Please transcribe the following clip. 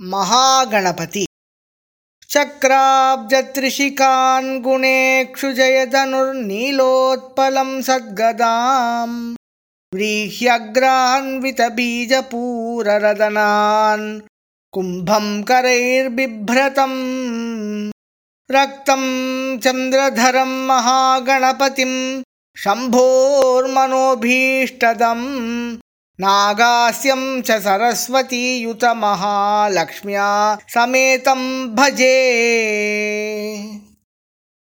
महागणपति। चक्राब्जत्रिशिकान् गुणेक्षुजयधनुर्नीलोत्पलं सद्गदाम्। व्रीह्यग्रान्वितबीजपूररदनान् कुम्भं करैर्बिभ्रतम्। रक्तं चन्द्रधरं महागणपतिं शम्भोर्मनोभीष्टदम् नागास्यं च सरस्वतीयुतमहालक्ष्म्या समेतं भजे।